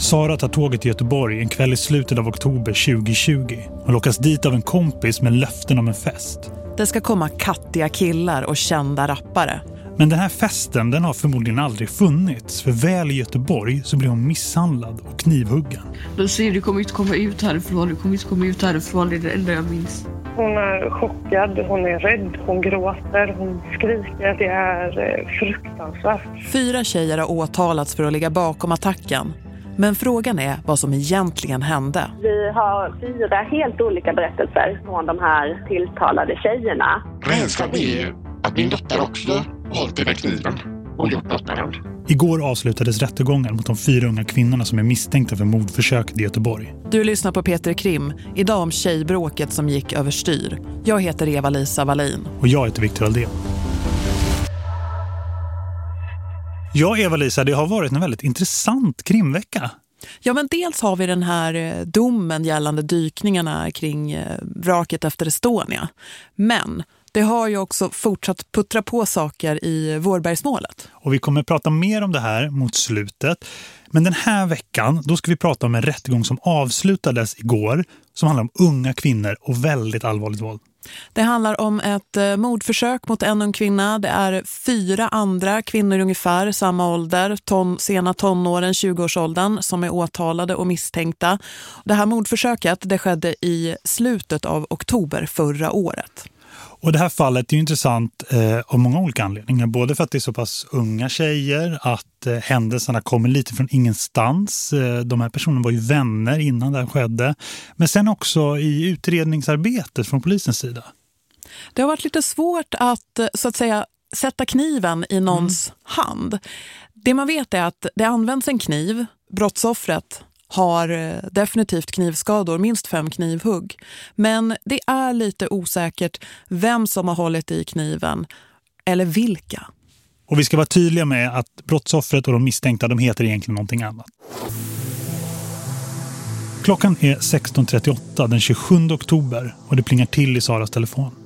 Sara tar tåget till Göteborg en kväll i slutet av oktober 2020. Hon lockas dit av en kompis med löften om en fest. Det ska komma kattiga killar och kända rappare. Men den här festen den har förmodligen aldrig funnits. För väl i Göteborg så blir hon misshandlad och knivhuggen. De säger du kommer inte komma ut härifrån, du kommer inte komma ut härifrån, det är det enda jag minns. Hon är chockad, hon är rädd, hon gråter, hon skriker. Det är eh, fruktansvärt. Fyra tjejer har åtalats för att ligga bakom attacken. Men frågan är vad som egentligen hände. Vi har fyra helt olika berättelser från de här tilltalade tjejerna. Rädslan är att min dotter också hållit den här kniven och gjort något med den. Igår avslutades rättegången mot de fyra unga kvinnorna som är misstänkta för mordförsöket i Göteborg. Du lyssnar på Peter Krim, idag om tjejbråket som gick överstyr. Jag heter Eva-Lisa Wallin. Och jag heter Victor Aldén. Ja, Eva-Lisa, det har varit en väldigt intressant krimvecka. Ja, men dels har vi den här eh, domen gällande dykningarna kring eh, vraket efter Estonia. Men det har ju också fortsatt puttra på saker i Vårbergsmålet. Och vi kommer att prata mer om det här mot slutet. Men den här veckan, då ska vi prata om en rättegång som avslutades igår som handlar om unga kvinnor och väldigt allvarligt våld. Det handlar om ett eh, mordförsök mot en ung kvinna. Det är fyra andra kvinnor ungefär, samma ålder, ton, sena tonåren, 20-årsåldern, som är åtalade och misstänkta. Det här mordförsöket det skedde i slutet av oktober förra året. Och det här fallet är intressant eh, av många olika anledningar. Både för att det är så pass unga tjejer, att eh, händelserna kommer lite från ingenstans. Eh, de här personerna var ju vänner innan det här skedde. Men sen också i utredningsarbetet från polisens sida. Det har varit lite svårt att, eh, så att säga, sätta kniven i någons mm. hand. Det man vet är att det används en kniv. Brottsoffret har eh, definitivt knivskador, minst fem knivhugg. Men det är lite osäkert vem som har hållit i kniven eller vilka. Och vi ska vara tydliga med att brottsoffret och de misstänkta de heter egentligen någonting annat. Klockan är 16.38 den 27 oktober och det plingar till i Saras telefon.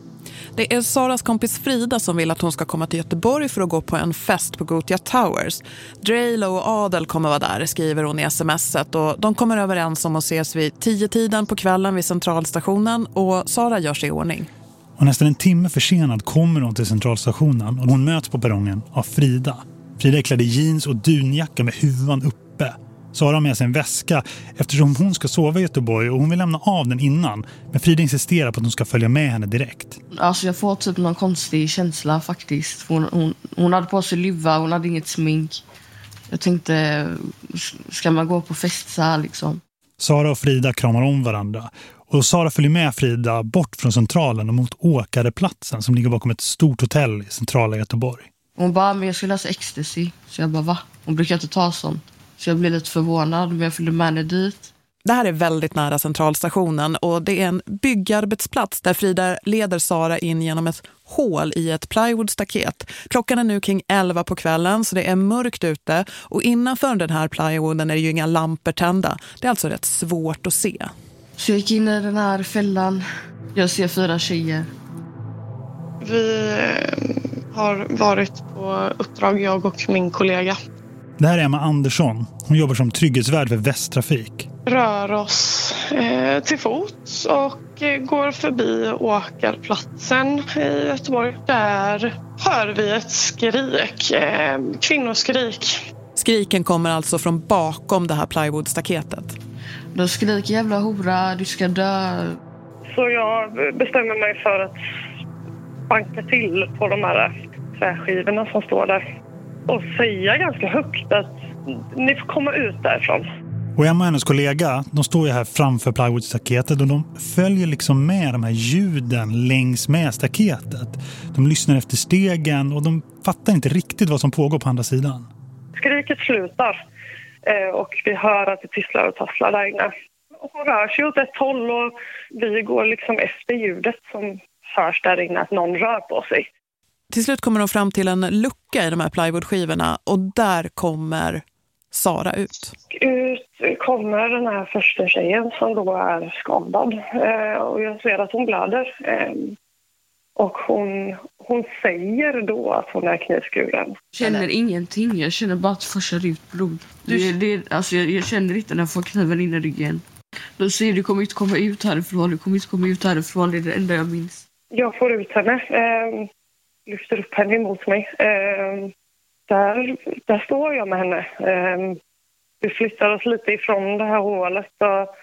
Det är Saras kompis Frida som vill att hon ska komma till Göteborg för att gå på en fest på Gotia Towers. Drejlo och Adel kommer vara där, skriver hon i smset. Och de kommer överens om att ses vid tio tiden på kvällen vid centralstationen och Sara gör sig i ordning. Och nästan en timme försenad kommer hon till centralstationen och hon möts på perrongen av Frida. Frida är klädd i jeans och dunjacka med huvan uppe. Sara har med sig en väska eftersom hon ska sova i Göteborg och hon vill lämna av den innan. Men Frida insisterar på att hon ska följa med henne direkt. Alltså jag får typ någon konstig känsla faktiskt. Hon, hon, hon hade på sig luva, hon hade inget smink. Jag tänkte, ska man gå på fest så här liksom? Sara och Frida kramar om varandra. Och Sara följer med Frida bort från centralen och mot Åkareplatsen som ligger bakom ett stort hotell i centrala Göteborg. Hon bara, men jag ska läsa ecstasy. Så jag bara, va? Hon brukar inte ta sånt. Så jag blev lite förvånad, men jag följde med henne dit. Det här är väldigt nära centralstationen och det är en byggarbetsplats där Frida leder Sara in genom ett hål i ett plywoodstaket. Klockan är nu kring 11 på kvällen så det är mörkt ute och innanför den här plywooden är det ju inga lampor tända. Det är alltså rätt svårt att se. Så jag gick in i den här fällan. Jag ser fyra tjejer. Vi eh, har varit på uppdrag, jag och min kollega. Det här är Emma Andersson. Hon jobbar som trygghetsvärd för Västtrafik. Rör oss eh, till fots och eh, går förbi åkarplatsen i Göteborg. Där hör vi ett skrik, eh, kvinnoskrik. Skriken kommer alltså från bakom det här plywoodstaketet. De skriker jävla hora, du ska dö. Så jag bestämmer mig för att banka till på de här träskivorna som står där och säga ganska högt att ni får komma ut därifrån. Och Emma och hennes kollega, de står ju här framför plywoodstaketet och de följer liksom med de här ljuden längs med staketet. De lyssnar efter stegen och de fattar inte riktigt vad som pågår på andra sidan. Skriket slutar eh, och vi hör att det tisslar och tasslar där inne. Hon rör sig åt ett håll och vi går liksom efter ljudet som hörs där inne att någon rör på sig. Till slut kommer de fram till en lucka i de här plywoodskivorna och där kommer Sara ut. Ut kommer den här första tjejen som då är skadad eh, och jag ser att hon blöder. Eh, Och hon, hon säger då att hon är knivskuren. Jag känner ingenting. Jag känner bara att det forsar ut blod. Det, det, alltså jag, jag känner inte när jag får kniven in i ryggen. De säger du kommer inte komma ut härifrån, du kommer inte komma ut härifrån. Det är det enda jag minns. Jag får ut henne, eh, lyfter upp henne emot mig. Eh, där, där står jag med henne. Eh, vi flyttar oss lite ifrån det här hålet. Och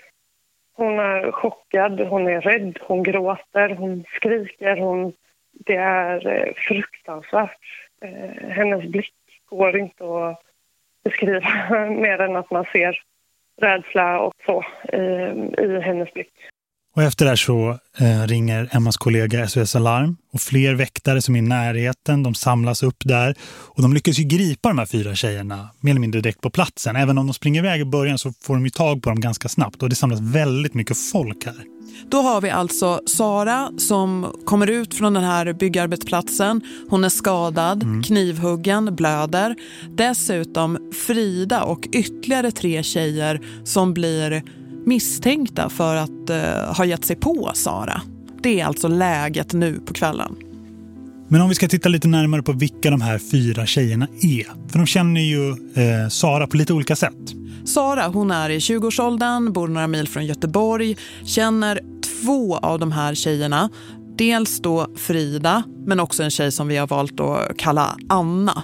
hon är chockad, hon är rädd, hon gråter, hon skriker. Hon, det är eh, fruktansvärt. Eh, hennes blick går inte att beskriva mer än att man ser rädsla och så i, i hennes blick. Och efter det här så eh, ringer Emmas kollega SOS Alarm och fler väktare som är i närheten, de samlas upp där och de lyckas ju gripa de här fyra tjejerna mer eller mindre direkt på platsen. Även om de springer iväg i början så får de ju tag på dem ganska snabbt och det samlas väldigt mycket folk här. Då har vi alltså Sara som kommer ut från den här byggarbetsplatsen. Hon är skadad, mm. knivhuggen, blöder. Dessutom Frida och ytterligare tre tjejer som blir misstänkta för att uh, ha gett sig på Sara. Det är alltså läget nu på kvällen. Men om vi ska titta lite närmare på vilka de här fyra tjejerna är. För de känner ju eh, Sara på lite olika sätt. Sara, hon är i 20-årsåldern, bor några mil från Göteborg, känner två av de här tjejerna. Dels då Frida, men också en tjej som vi har valt att kalla Anna.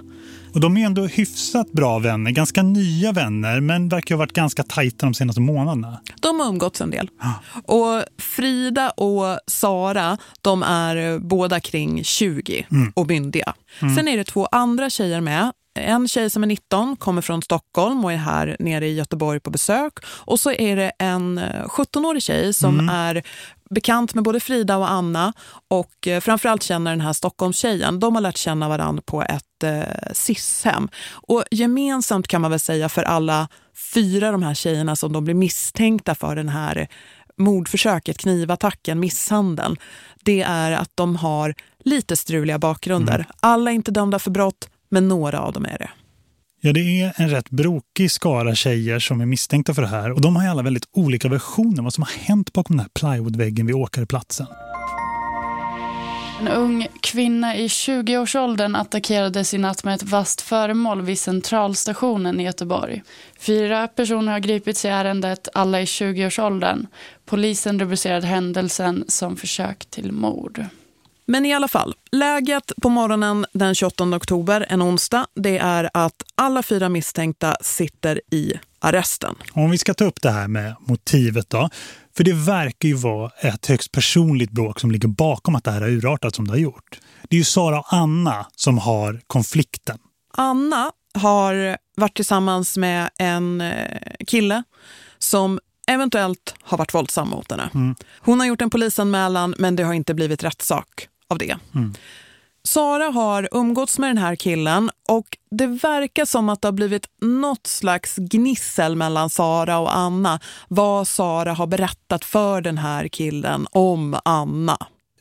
Och de är ändå hyfsat bra vänner, ganska nya vänner men verkar ha varit ganska tajta de senaste månaderna. De har umgåtts en del. Ah. Och Frida och Sara, de är båda kring 20 mm. och myndiga. Mm. Sen är det två andra tjejer med. En tjej som är 19 kommer från Stockholm och är här nere i Göteborg på besök. Och så är det en 17-årig tjej som mm. är bekant med både Frida och Anna och eh, framförallt känner den här Stockholmstjejen. De har lärt känna varandra på ett eh, SIS-hem. Och gemensamt kan man väl säga för alla fyra de här tjejerna som de blir misstänkta för den här mordförsöket, knivattacken, misshandeln. Det är att de har lite struliga bakgrunder. Mm. Alla är inte dömda för brott, men några av dem är det. Ja, det är en rätt brokig skara tjejer som är misstänkta för det här. Och de har ju alla väldigt olika versioner vad som har hänt bakom den här plywoodväggen vid åkarplatsen. En ung kvinna i 20-årsåldern attackerades i natt med ett vasst föremål vid centralstationen i Göteborg. Fyra personer har gripits i ärendet, alla i 20-årsåldern. Polisen rubricerade händelsen som försök till mord. Men i alla fall, läget på morgonen den 28 oktober, en onsdag, det är att alla fyra misstänkta sitter i arresten. Om vi ska ta upp det här med motivet då, för det verkar ju vara ett högst personligt bråk som ligger bakom att det här har urartat som det har gjort. Det är ju Sara och Anna som har konflikten. Anna har varit tillsammans med en eh, kille som eventuellt har varit våldsam mot henne. Mm. Hon har gjort en polisanmälan men det har inte blivit rättssak av det. Mm. Sara har umgåtts med den här killen och det verkar som att det har blivit något slags gnissel mellan Sara och Anna. Vad Sara har berättat för den här killen om Anna.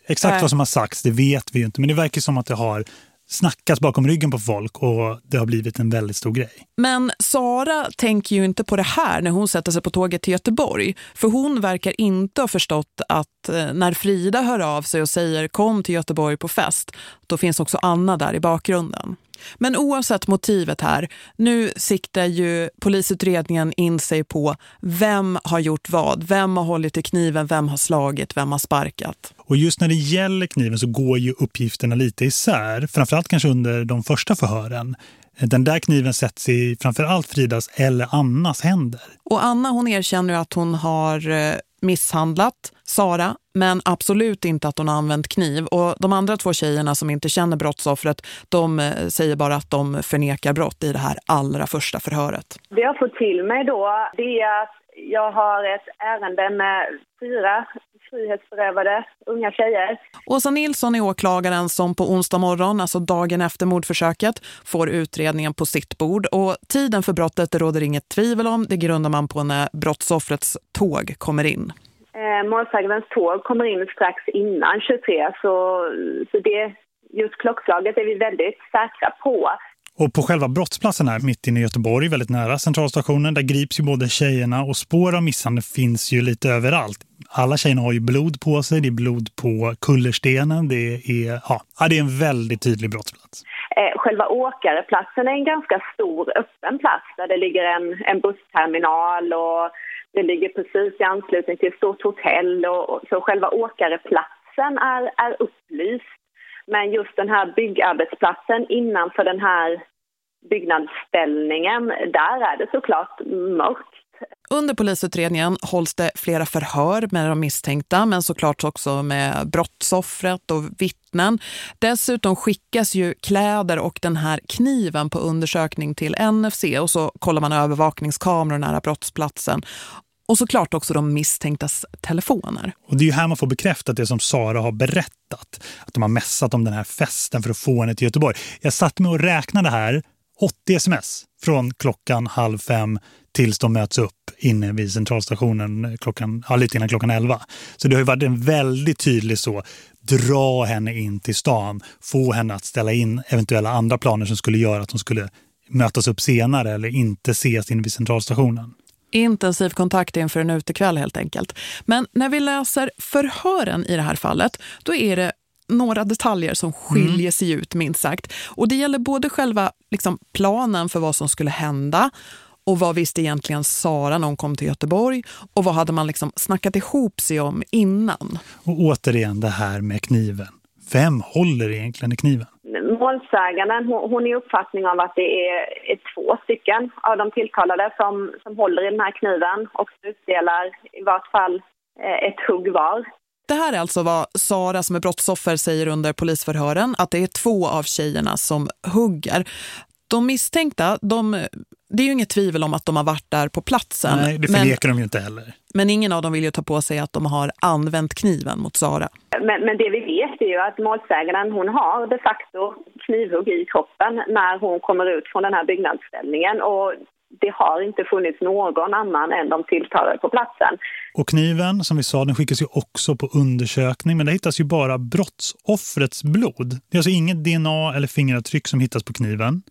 Exakt vad som har sagts, det vet vi inte. Men det verkar som att det har snackas bakom ryggen på folk och det har blivit en väldigt stor grej. Men Sara tänker ju inte på det här när hon sätter sig på tåget till Göteborg. För hon verkar inte ha förstått att eh, när Frida hör av sig och säger kom till Göteborg på fest, då finns också Anna där i bakgrunden. Men oavsett motivet här, nu siktar ju polisutredningen in sig på vem har gjort vad, vem har hållit i kniven, vem har slagit, vem har sparkat. Och just när det gäller kniven så går ju uppgifterna lite isär, framförallt kanske under de första förhören. Den där kniven sätts i framförallt Fridas eller Annas händer. Och Anna hon erkänner att hon har eh, misshandlat Sara men absolut inte att hon har använt kniv. Och de andra två tjejerna som inte känner brottsoffret de eh, säger bara att de förnekar brott i det här allra första förhöret. Det jag får till mig då det är att jag har ett ärende med fyra frihetsberövade unga tjejer. Åsa Nilsson är åklagaren som på onsdag morgon, alltså dagen efter mordförsöket, får utredningen på sitt bord. Och tiden för brottet det råder inget tvivel om. Det grundar man på när brottsoffrets tåg kommer in. Eh, målsägandens tåg kommer in strax innan 23 så, så det, just klockslaget är vi väldigt säkra på. Och på själva brottsplatsen här mitt inne i Göteborg, väldigt nära centralstationen, där grips ju både tjejerna och spår av misshandel finns ju lite överallt. Alla tjejerna har ju blod på sig, det är blod på kullerstenen, det är, ja, det är en väldigt tydlig brottsplats. Eh, själva åkareplatsen är en ganska stor öppen plats där det ligger en, en bussterminal och det ligger precis i anslutning till ett stort hotell. Och, och så själva åkareplatsen är, är upplyst. Men just den här byggarbetsplatsen innanför den här byggnadsställningen, där är det såklart mörkt. Under polisutredningen hålls det flera förhör med de misstänkta men såklart också med brottsoffret och vittnen. Dessutom skickas ju kläder och den här kniven på undersökning till NFC och så kollar man övervakningskameror nära brottsplatsen. Och såklart också de misstänktas telefoner. Och det är ju här man får bekräftat det som Sara har berättat. Att de har mässat om den här festen för att få henne till Göteborg. Jag satt med och räknade här 80 sms från klockan halv fem tills de möts upp inne vid centralstationen klockan, ja, lite innan klockan 11. Så det har ju varit en väldigt tydlig så, dra henne in till stan, få henne att ställa in eventuella andra planer som skulle göra att de skulle mötas upp senare eller inte ses inne vid centralstationen. Intensiv kontakt inför en utekväll helt enkelt. Men när vi läser förhören i det här fallet, då är det några detaljer som skiljer mm. sig ut minst sagt. Och det gäller både själva liksom, planen för vad som skulle hända och vad visste egentligen Sara när hon kom till Göteborg och vad hade man liksom snackat ihop sig om innan? Och återigen det här med kniven. Vem håller egentligen i kniven? Målsäganden, hon är i uppfattning av att det är, är två stycken av de tilltalade som, som håller i den här kniven och utdelar i vart fall eh, ett hugg var. Det här är alltså vad Sara som är brottsoffer säger under polisförhören, att det är två av tjejerna som hugger. De misstänkta, de, det är ju inget tvivel om att de har varit där på platsen. Nej, det förnekar men, de ju inte heller. Men ingen av dem vill ju ta på sig att de har använt kniven mot Sara. Men, men det vi vet är ju att målsägaren hon har de facto knivhugg i kroppen när hon kommer ut från den här byggnadsställningen. Och det har inte funnits någon annan än de tilltalade på platsen. Och kniven, som vi sa, den skickas ju också på undersökning. Men det hittas ju bara brottsoffrets blod. Det är alltså inget DNA eller fingeravtryck som hittas på kniven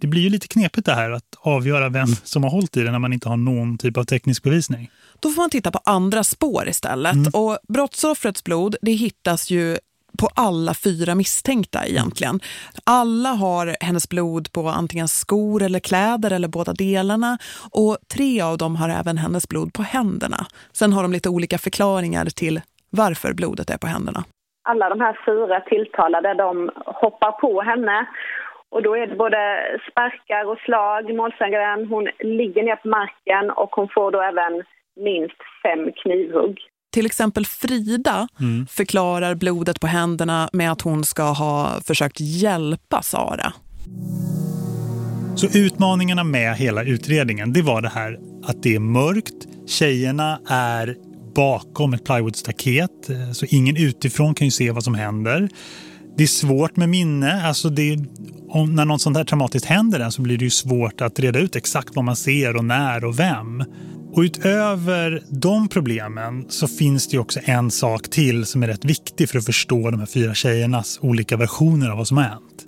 det blir ju lite knepigt det här att avgöra vem som har hållit i det när man inte har någon typ av teknisk bevisning. Då får man titta på andra spår istället. Mm. Och brottsoffrets blod, det hittas ju på alla fyra misstänkta egentligen. Alla har hennes blod på antingen skor eller kläder eller båda delarna och tre av dem har även hennes blod på händerna. Sen har de lite olika förklaringar till varför blodet är på händerna. Alla de här fyra tilltalade de hoppar på henne och då är det både sparkar och slag. Målsägaren hon ligger ner på marken och hon får då även minst fem knivhugg. Till exempel Frida mm. förklarar blodet på händerna med att hon ska ha försökt hjälpa Sara. Så utmaningarna med hela utredningen det var det här att det är mörkt. Tjejerna är bakom ett plywoodstaket eh, så ingen utifrån kan ju se vad som händer. Det är svårt med minne. Alltså det, om, när något sånt här traumatiskt händer så blir det ju svårt att reda ut exakt vad man ser och när och vem. Och utöver de problemen så finns det ju också en sak till som är rätt viktig för att förstå de här fyra tjejernas olika versioner av vad som har hänt.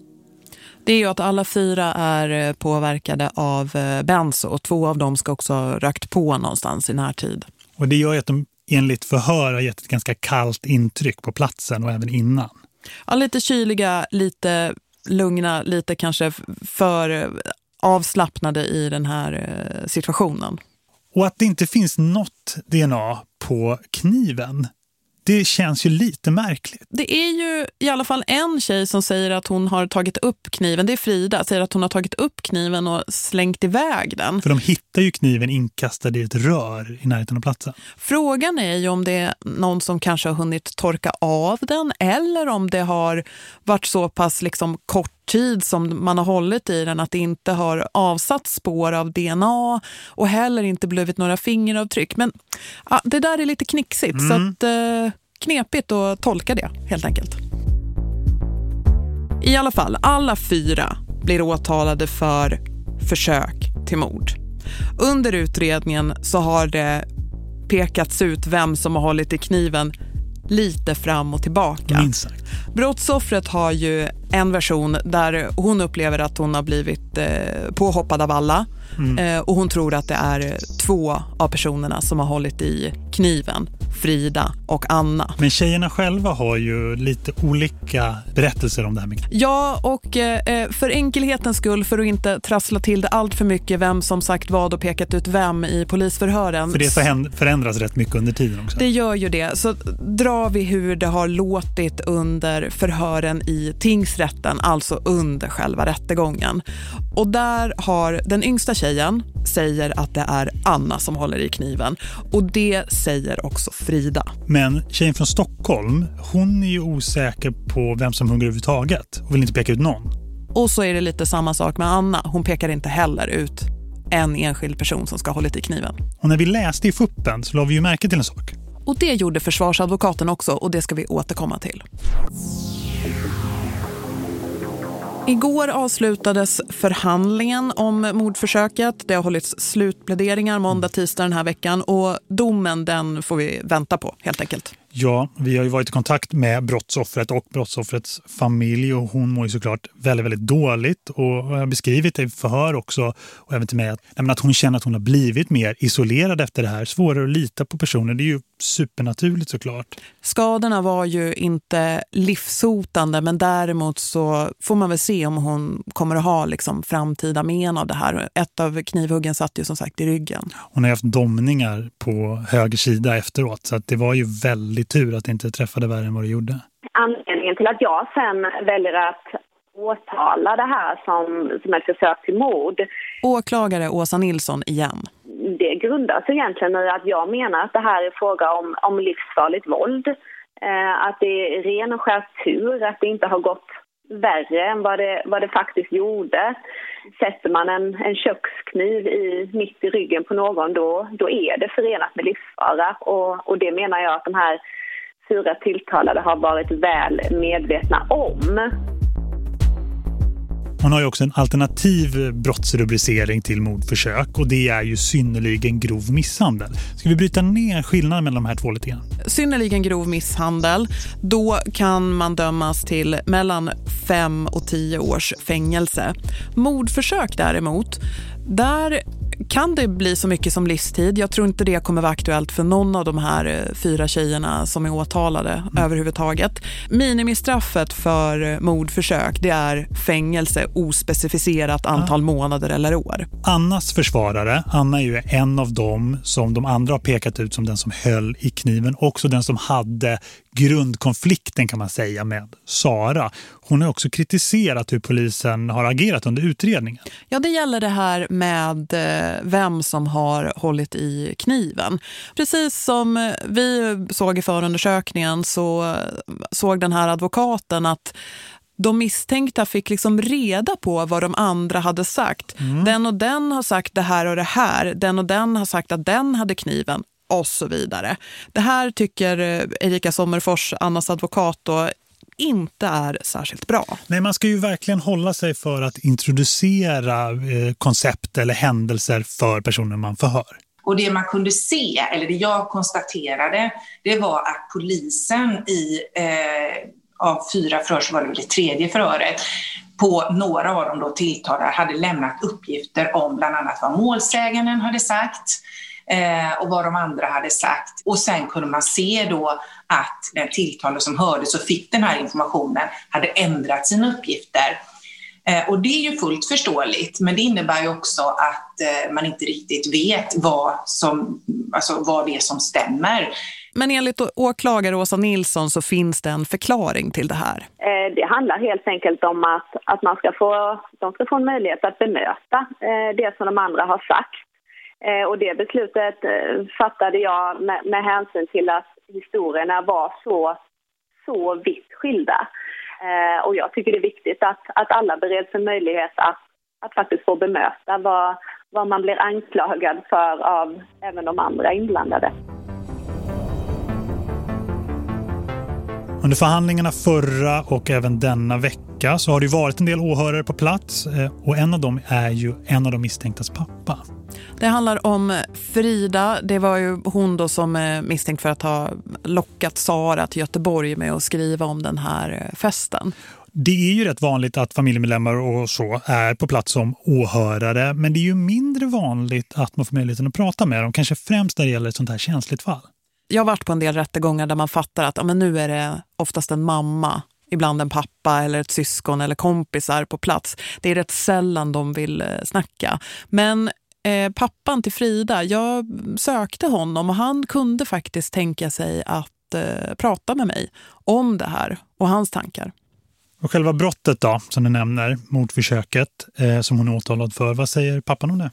Det är ju att alla fyra är eh, påverkade av eh, benzo och två av dem ska också ha rökt på någonstans i närtid. Och det gör ju att de enligt förhör har gett ett ganska kallt intryck på platsen och även innan. Ja, lite kyliga, lite lugna, lite kanske för avslappnade i den här eh, situationen. Och att det inte finns något DNA på kniven det känns ju lite märkligt. Det är ju i alla fall en tjej som säger att hon har tagit upp kniven. Det är Frida, säger att hon har tagit upp kniven och slängt iväg den. För de hittar ju kniven inkastad i ett rör i närheten av platsen. Frågan är ju om det är någon som kanske har hunnit torka av den eller om det har varit så pass liksom kort tid som man har hållit i den att det inte har avsatt spår av DNA och heller inte blivit några fingeravtryck. Men ja, det där är lite knixigt mm. så att, eh, knepigt att tolka det helt enkelt. I alla fall, alla fyra blir åtalade för försök till mord. Under utredningen så har det pekats ut vem som har hållit i kniven lite fram och tillbaka. Minst sagt. Brottsoffret har ju en version där hon upplever att hon har blivit eh, påhoppad av alla. Mm. Eh, och hon tror att det är två av personerna som har hållit i kniven. Frida och Anna. Men tjejerna själva har ju lite olika berättelser om det här. Ja, och eh, för enkelhetens skull, för att inte trassla till det allt för mycket, vem som sagt vad och pekat ut vem i polisförhören. För det förändras rätt mycket under tiden också. Det gör ju det. Så drar vi hur det har låtit under förhören i tingsrätten, alltså under själva rättegången. Och där har den yngsta tjejen säger att det är Anna som håller i kniven. Och det säger också Frida. Men tjejen från Stockholm, hon är ju osäker på vem som hugger överhuvudtaget och vill inte peka ut någon. Och så är det lite samma sak med Anna. Hon pekar inte heller ut en enskild person som ska ha hållit i kniven. Och när vi läste i fuppen så la vi ju märke till en sak. Och det gjorde försvarsadvokaten också och det ska vi återkomma till. Igår avslutades förhandlingen om mordförsöket. Det har hållits slutpläderingar måndag, tisdag den här veckan och domen den får vi vänta på helt enkelt. Ja, vi har ju varit i kontakt med brottsoffret och brottsoffrets familj och hon mår ju såklart väldigt, väldigt dåligt och har beskrivit det i förhör också och även till mig att, att hon känner att hon har blivit mer isolerad efter det här. Svårare att lita på personer, det är ju supernaturligt såklart. Skadorna var ju inte livshotande men däremot så får man väl se om hon kommer att ha liksom framtida men av det här. Ett av knivhuggen satt ju som sagt i ryggen. Hon har haft domningar på höger sida efteråt så att det var ju väldigt tur att det inte träffade värre än vad det gjorde. Anledningen till att jag sen väljer att åtala det här som, som ett försök till mord. Åklagare Åsa Nilsson igen det grundas egentligen i att jag menar att det här är fråga om, om livsfarligt våld. Eh, att det är ren och skär tur, att det inte har gått värre än vad det, vad det faktiskt gjorde. Sätter man en, en kökskniv i, mitt i ryggen på någon då, då är det förenat med livsfara. Och, och det menar jag att de här fyra tilltalade har varit väl medvetna om. Hon har ju också en alternativ brottsrubricering till mordförsök och det är ju synnerligen grov misshandel. Ska vi bryta ner skillnaden mellan de här två lite grann? Synnerligen grov misshandel, då kan man dömas till mellan fem och tio års fängelse. Mordförsök däremot, där kan det bli så mycket som livstid. Jag tror inte det kommer vara aktuellt för någon av de här eh, fyra tjejerna som är åtalade mm. överhuvudtaget. Minimistraffet för mordförsök det är fängelse ospecificerat antal ah. månader eller år. Annas försvarare, Anna är ju en av dem som de andra har pekat ut som den som höll i kniven. Också den som hade grundkonflikten kan man säga med Sara. Hon har också kritiserat hur polisen har agerat under utredningen. Ja, det gäller det här med eh, vem som har hållit i kniven. Precis som vi såg i förundersökningen så såg den här advokaten att de misstänkta fick liksom reda på vad de andra hade sagt. Mm. Den och den har sagt det här och det här. Den och den har sagt att den hade kniven och så vidare. Det här tycker eh, Erika Sommerfors, Annas advokat, då, inte är särskilt bra. Nej, man ska ju verkligen hålla sig för att introducera eh, koncept eller händelser för personer man förhör. Och det man kunde se, eller det jag konstaterade, det var att polisen i eh, av fyra förhör så var det det tredje förhöret på några av dem då tilltalade hade lämnat uppgifter om bland annat vad målsäganden hade sagt eh, och vad de andra hade sagt. Och sen kunde man se då att den tilltalade som hördes och fick den här informationen hade ändrat sina uppgifter. Eh, och det är ju fullt förståeligt, men det innebär ju också att eh, man inte riktigt vet vad, som, alltså vad det är som stämmer. Men enligt åklagare Åsa Nilsson så finns det en förklaring till det här. Eh, det handlar helt enkelt om att, att man ska få, de ska få en möjlighet att bemöta det som de andra har sagt. Eh, och det beslutet eh, fattade jag med, med hänsyn till att historierna var så, så vitt skilda. Eh, och jag tycker det är viktigt att, att alla bereds en möjlighet att, att faktiskt få bemöta vad, vad man blir anklagad för av även de andra inblandade. Under förhandlingarna förra och även denna vecka så har det varit en del åhörare på plats eh, och en av dem är ju en av de misstänktas pappa. Det handlar om Frida. Det var ju hon då som är misstänkt för att ha lockat Sara till Göteborg med att skriva om den här eh, festen. Det är ju rätt vanligt att familjemedlemmar och så är på plats som åhörare men det är ju mindre vanligt att man får möjligheten att prata med dem, kanske främst när det gäller ett sånt här känsligt fall. Jag har varit på en del rättegångar där man fattar att ja, men nu är det oftast en mamma, ibland en pappa eller ett syskon eller kompisar på plats. Det är rätt sällan de vill eh, snacka. Men eh, pappan till Frida, jag sökte honom och han kunde faktiskt tänka sig att eh, prata med mig om det här och hans tankar. Och själva brottet då, som du nämner, mordförsöket eh, som hon är åtalad för, vad säger pappan om det?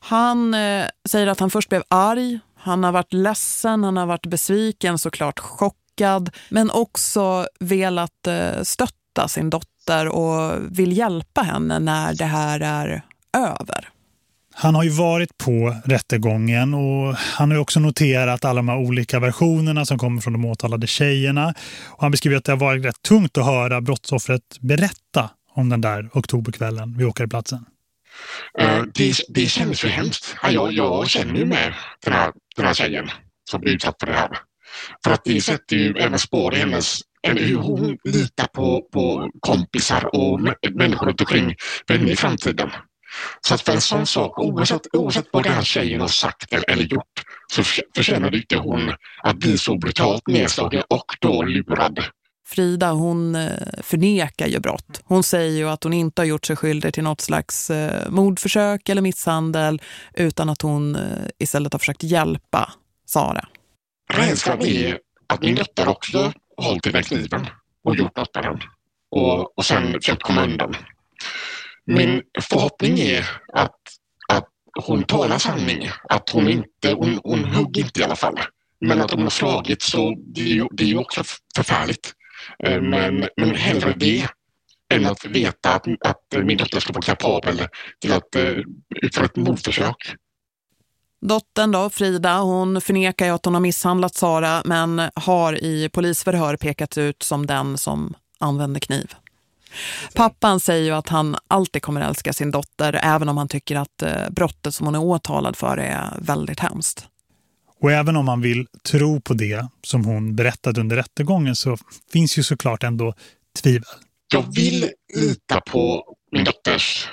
Han eh, säger att han först blev arg, han har varit ledsen, han har varit besviken, såklart chockad, men också velat eh, stötta sin dotter och vill hjälpa henne när det här är över. Han har ju varit på rättegången och han har ju också noterat alla de här olika versionerna som kommer från de åtalade tjejerna. Och han beskriver att det har varit rätt tungt att höra brottsoffret berätta om den där oktoberkvällen vid åkarplatsen. Uh, eh, det, det känns ju hemskt. jag, jag känner ju med den här, den här tjejen som blir utsatt för det här. För att det sätter ju även spår i hennes eller hur hon litar på, på kompisar och människor runt omkring Vänner i framtiden. Så att för en sån sak, oavsett, oavsett vad den här tjejen har sagt eller, gjort, så förtjänar inte hon att bli så brutalt nedslagen och då lurad. Frida hon eh, förnekar ju brott. Hon säger ju att hon inte har gjort sig skyldig till något slags eh, mordförsök eller misshandel utan att hon eh, istället har försökt hjälpa Sara. Rädslan är att min dotter också hållit i den kniven och gjort något med den och, och sen försökt komma undan. Min förhoppning är att, att hon talar sanning, att hon inte, hon, hon hugger inte i alla fall. Men att hon har slagit så det är ju, det är ju också förfärligt. Eh, men, men hellre det än att veta att, att min dotter ska vara kapabel till att uh, utföra ett mordförsök. Dottern då, Frida, hon förnekar ju att hon har misshandlat Sara men har i polisförhör pekat ut som den som använde kniv. Pappan säger ju att han alltid kommer älska sin dotter även om han tycker att eh, brottet som hon är åtalad för är väldigt hemskt. Och även om man vill tro på det som hon berättade under rättegången så finns ju såklart ändå tvivel. Jag vill lita på min dotters,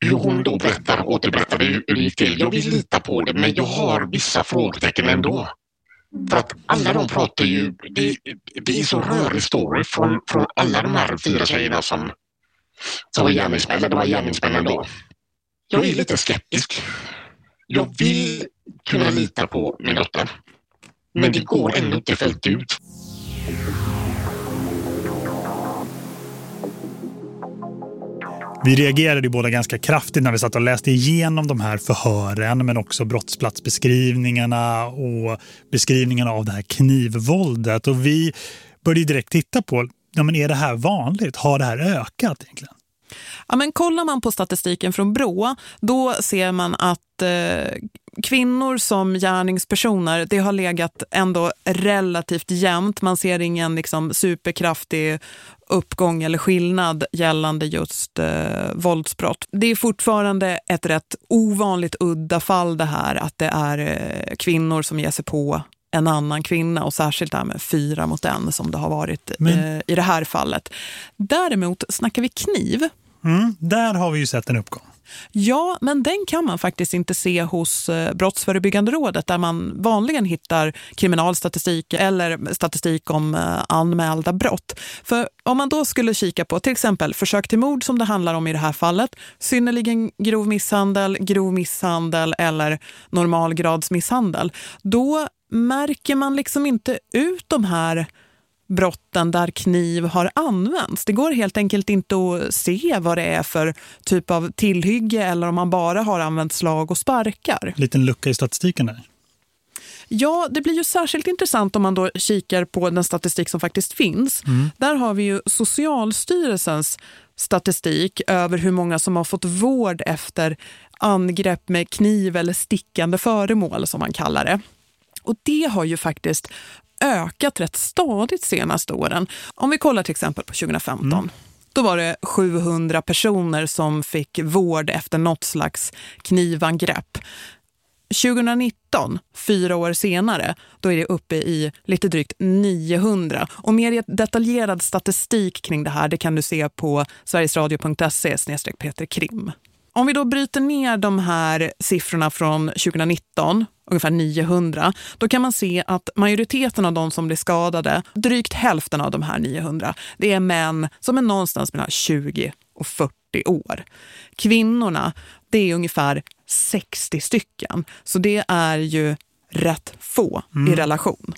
hur hon då berättar, återberättade hur det gick till. Jag vill lita på det men jag har vissa frågetecken ändå. För att alla de pratar ju, det, det är så rörig story från, från alla de här fyra tjejerna som, som var gärningsmän, eller det var gärningsmännen då. Jag är lite skeptisk. Jag vill kunna lita på min dotter. Men det går ändå inte fullt ut. Vi reagerade båda ganska kraftigt när vi satt och läste igenom de här förhören men också brottsplatsbeskrivningarna och beskrivningarna av det här knivvåldet. Och vi började direkt titta på, ja men är det här vanligt? Har det här ökat egentligen? Ja, men kollar man på statistiken från Brå, då ser man att eh, kvinnor som gärningspersoner, det har legat ändå relativt jämnt. Man ser ingen liksom, superkraftig uppgång eller skillnad gällande just eh, våldsbrott. Det är fortfarande ett rätt ovanligt udda fall det här att det är eh, kvinnor som ger sig på en annan kvinna och särskilt det här med fyra mot en som det har varit Men... eh, i det här fallet. Däremot snackar vi kniv. Mm, där har vi ju sett en uppgång. Ja, men den kan man faktiskt inte se hos eh, Brottsförebyggande rådet där man vanligen hittar kriminalstatistik eller statistik om eh, anmälda brott. För om man då skulle kika på till exempel försök till mord som det handlar om i det här fallet, synnerligen grov misshandel, grov misshandel eller normalgradsmisshandel, då märker man liksom inte ut de här brotten där kniv har använts. Det går helt enkelt inte att se vad det är för typ av tillhygge eller om man bara har använt slag och sparkar. Liten lucka i statistiken där. Ja, det blir ju särskilt intressant om man då kikar på den statistik som faktiskt finns. Mm. Där har vi ju Socialstyrelsens statistik över hur många som har fått vård efter angrepp med kniv eller stickande föremål som man kallar det. Och det har ju faktiskt ökat rätt stadigt senaste åren. Om vi kollar till exempel på 2015. Mm. Då var det 700 personer som fick vård efter något slags knivangrepp. 2019, fyra år senare, då är det uppe i lite drygt 900. Och mer detaljerad statistik kring det här det kan du se på sverigesradio.se Peter Krim. Om vi då bryter ner de här siffrorna från 2019, ungefär 900, då kan man se att majoriteten av de som blir skadade, drygt hälften av de här 900, det är män som är någonstans mellan 20 och 40 år. Kvinnorna, det är ungefär 60 stycken. Så det är ju rätt få mm. i relation.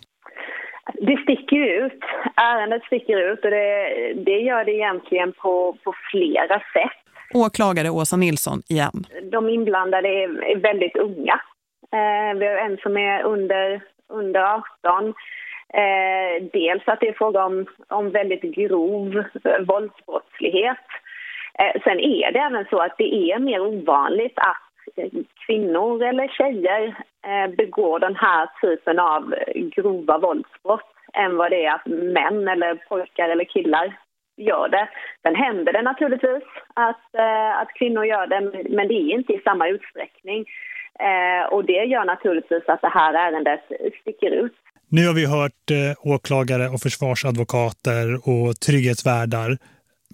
Det sticker ut. Ärendet sticker ut och det, det gör det egentligen på, på flera sätt. Åklagare Åsa Nilsson igen. De inblandade är, väldigt unga. Eh, vi har en som är under, under 18. Eh, dels att det är fråga om, om väldigt grov eh, våldsbrottslighet. Sen är det även så att det är mer ovanligt att kvinnor eller tjejer begår den här typen av grova våldsbrott än vad det är att män eller pojkar eller killar gör det. Sen händer det naturligtvis att, eh, att kvinnor gör det, men det är inte i samma utsträckning. Eh, och det gör naturligtvis att det här ärendet sticker ut. Nu har vi hört eh, åklagare och försvarsadvokater och trygghetsvärdar.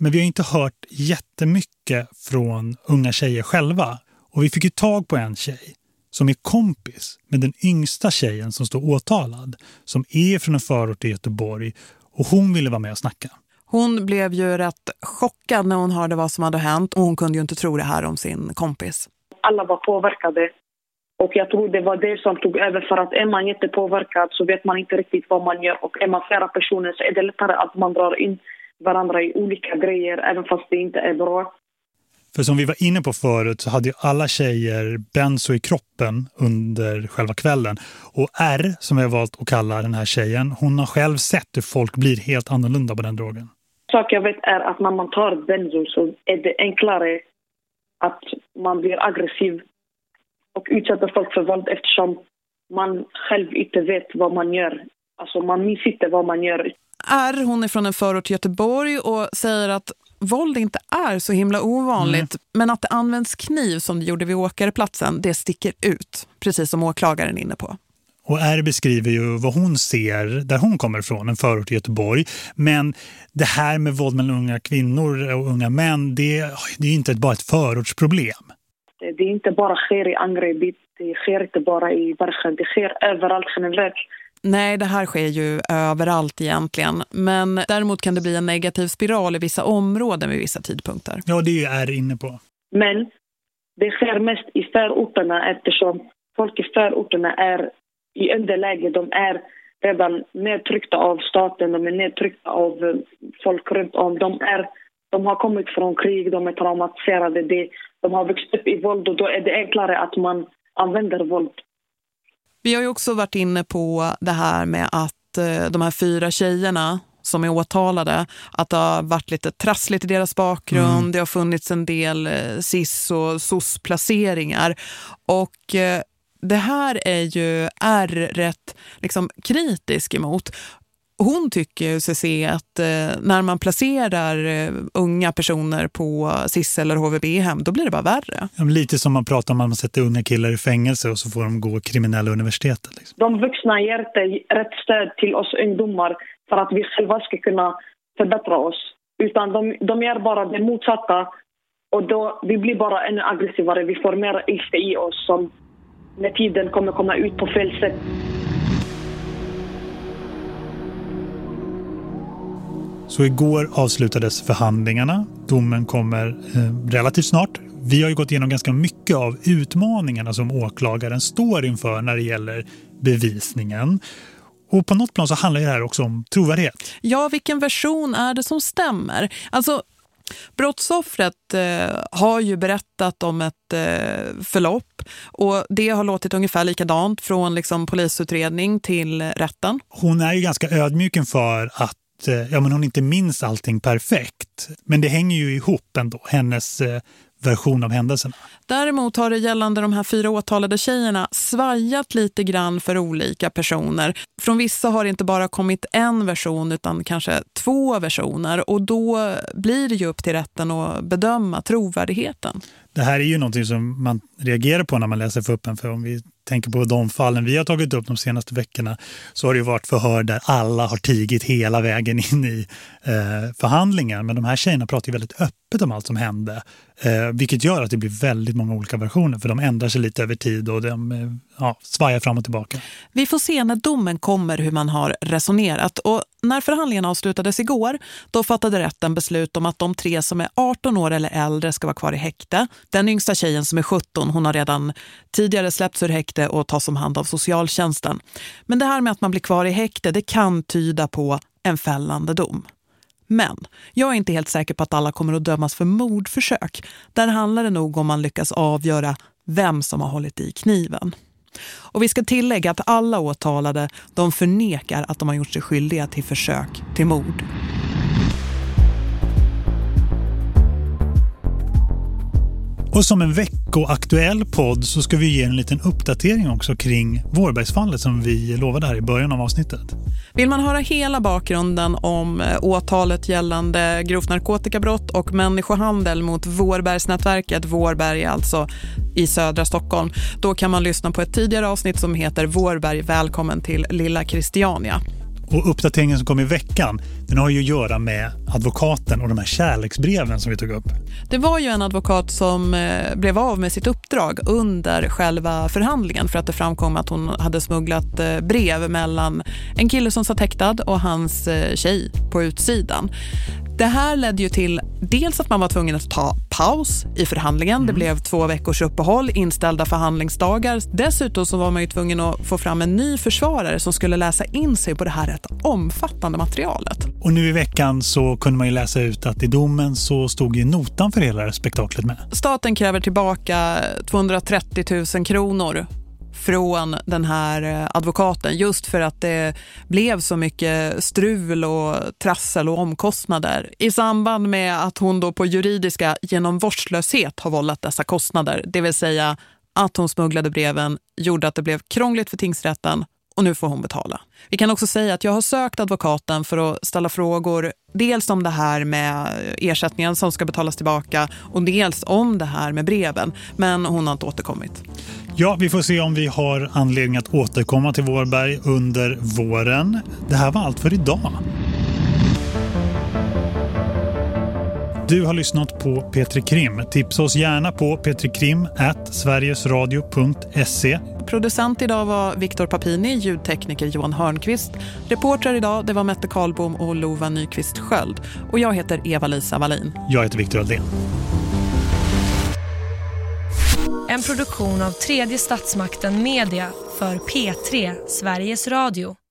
Men vi har inte hört jättemycket från unga tjejer själva. Och vi fick ju tag på en tjej som är kompis med den yngsta tjejen som står åtalad. Som är från en förort i Göteborg och hon ville vara med och snacka. Hon blev ju rätt chockad när hon hörde vad som hade hänt och hon kunde ju inte tro det här om sin kompis. Alla var påverkade och jag tror det var det som tog över för att är man jättepåverkad så vet man inte riktigt vad man gör och är man flera personer så är det lättare att man drar in varandra i olika grejer även fast det inte är bra. För som vi var inne på förut så hade ju alla tjejer benzo i kroppen under själva kvällen. Och R, som jag valt att kalla den här tjejen, hon har själv sett hur folk blir helt annorlunda på den drogen. Sak jag vet är att när man tar benzo så är det enklare att man blir aggressiv och utsätter folk för våld eftersom man själv inte vet vad man gör. Alltså man minns inte vad man gör. R, hon är från en förort till Göteborg och säger att våld inte är så himla ovanligt. Mm. Men att det används kniv som det gjorde vid åkarplatsen, det sticker ut. Precis som åklagaren är inne på. Och R beskriver ju vad hon ser där hon kommer ifrån, en förort i Göteborg. Men det här med våld mellan unga kvinnor och unga män, det, det är inte bara ett förortsproblem. Det är inte bara sker i Angered, det sker inte bara i Bergen, det sker överallt generellt. Nej, det här sker ju överallt egentligen. Men däremot kan det bli en negativ spiral i vissa områden vid vissa tidpunkter. Ja, det är inne på. Men det sker mest i förorterna eftersom folk i förorterna är i underläge. De är redan nedtryckta av staten, de är nedtryckta av eh, folk runt om. De, är, de har kommit från krig, de är traumatiserade, de har vuxit upp i våld och då är det enklare att man använder våld vi har ju också varit inne på det här med att eh, de här fyra tjejerna som är åtalade, att det har varit lite trassligt i deras bakgrund. Mm. Det har funnits en del eh, SIS och SOS-placeringar. Och det här är ju R rätt liksom, kritisk emot hon tycker sig se att eh, när man placerar eh, unga personer på SIS eller HVB-hem, då blir det bara värre. Ja, lite som man pratar om att man sätter unga killar i fängelse och så får de gå kriminella universitetet. Liksom. De vuxna ger rätt stöd till oss ungdomar för att vi själva ska kunna förbättra oss. Utan de, de gör bara det motsatta och då vi blir bara ännu aggressivare. Vi får mer ilska i oss som med tiden kommer komma ut på fel sätt. Så igår avslutades förhandlingarna. Domen kommer eh, relativt snart. Vi har ju gått igenom ganska mycket av utmaningarna som åklagaren står inför när det gäller bevisningen. Och på något plan så handlar det här också om trovärdighet. Ja, vilken version är det som stämmer? Alltså, brottsoffret eh, har ju berättat om ett eh, förlopp och det har låtit ungefär likadant från liksom, polisutredning till rätten. Hon är ju ganska ödmjuk inför att eh, ja, men hon inte minns allting perfekt. Men det hänger ju ihop ändå. Hennes eh, version av händelserna. Däremot har det gällande de här fyra åtalade tjejerna svajat lite grann för olika personer. Från vissa har det inte bara kommit en version utan kanske två versioner och då blir det ju upp till rätten att bedöma trovärdigheten. Det här är ju någonting som man reagerar på när man läser FUPen för om vi tänker på de fallen vi har tagit upp de senaste veckorna så har det ju varit förhör där alla har tigit hela vägen in i eh, förhandlingen. Men de här tjejerna pratar ju väldigt öppet om allt som hände. Eh, vilket gör att det blir väldigt många olika versioner för de ändrar sig lite över tid och de eh, ja, svajar fram och tillbaka. Vi får se när domen kommer hur man har resonerat och när förhandlingen avslutades igår då fattade rätten beslut om att de tre som är 18 år eller äldre ska vara kvar i häkte. Den yngsta tjejen som är 17 hon har redan tidigare släppts ur häkte och tas om hand av socialtjänsten. Men det här med att man blir kvar i häkte det kan tyda på en fällande dom. Men jag är inte helt säker på att alla kommer att dömas för mordförsök. Där handlar det nog om man lyckas avgöra vem som har hållit i kniven. Och vi ska tillägga att alla åtalade de förnekar att de har gjort sig skyldiga till försök till mord. Och som en veckoaktuell podd så ska vi ge en liten uppdatering också kring Vårbergsfallet som vi lovade här i början av avsnittet. Vill man höra hela bakgrunden om eh, åtalet gällande grovt narkotikabrott och människohandel mot Vårbergsnätverket, Vårberg alltså i södra Stockholm, då kan man lyssna på ett tidigare avsnitt som heter Vårberg välkommen till Lilla Christiania. Och uppdateringen som kom i veckan, den har ju att göra med advokaten och de här kärleksbreven som vi tog upp. Det var ju en advokat som eh, blev av med sitt uppdrag under själva förhandlingen för att det framkom att hon hade smugglat eh, brev mellan en kille som satt häktad och hans eh, tjej på utsidan. Det här ledde ju till dels att man var tvungen att ta paus i förhandlingen. Mm. Det blev två veckors uppehåll, inställda förhandlingsdagar. Dessutom så var man ju tvungen att få fram en ny försvarare som skulle läsa in sig på det här rätt omfattande materialet. Och nu i veckan så kunde man ju läsa ut att i domen så stod ju notan för hela spektaklet med. Staten kräver tillbaka 230 000 kronor från den här eh, advokaten just för att det blev så mycket strul och trassel och omkostnader i samband med att hon då på juridiska genom vårdslöshet har vållat dessa kostnader. Det vill säga att hon smugglade breven gjorde att det blev krångligt för tingsrätten och nu får hon betala. Vi kan också säga att jag har sökt advokaten för att ställa frågor dels om det här med ersättningen som ska betalas tillbaka och dels om det här med breven. Men hon har inte återkommit. Ja, vi får se om vi har anledning att återkomma till Vårberg under våren. Det här var allt för idag. Du har lyssnat på Petri Krim. Tipsa oss gärna på petrikrim.sverigesradio.se Producent idag var Viktor Papini, ljudtekniker Johan Hörnqvist. Reporter idag det var Mette Karlbom och Lova Nyqvist Sköld. Och jag heter Eva-Lisa Wallin. Jag heter Viktor Aldén. En produktion av tredje statsmakten Media för P3 Sveriges Radio.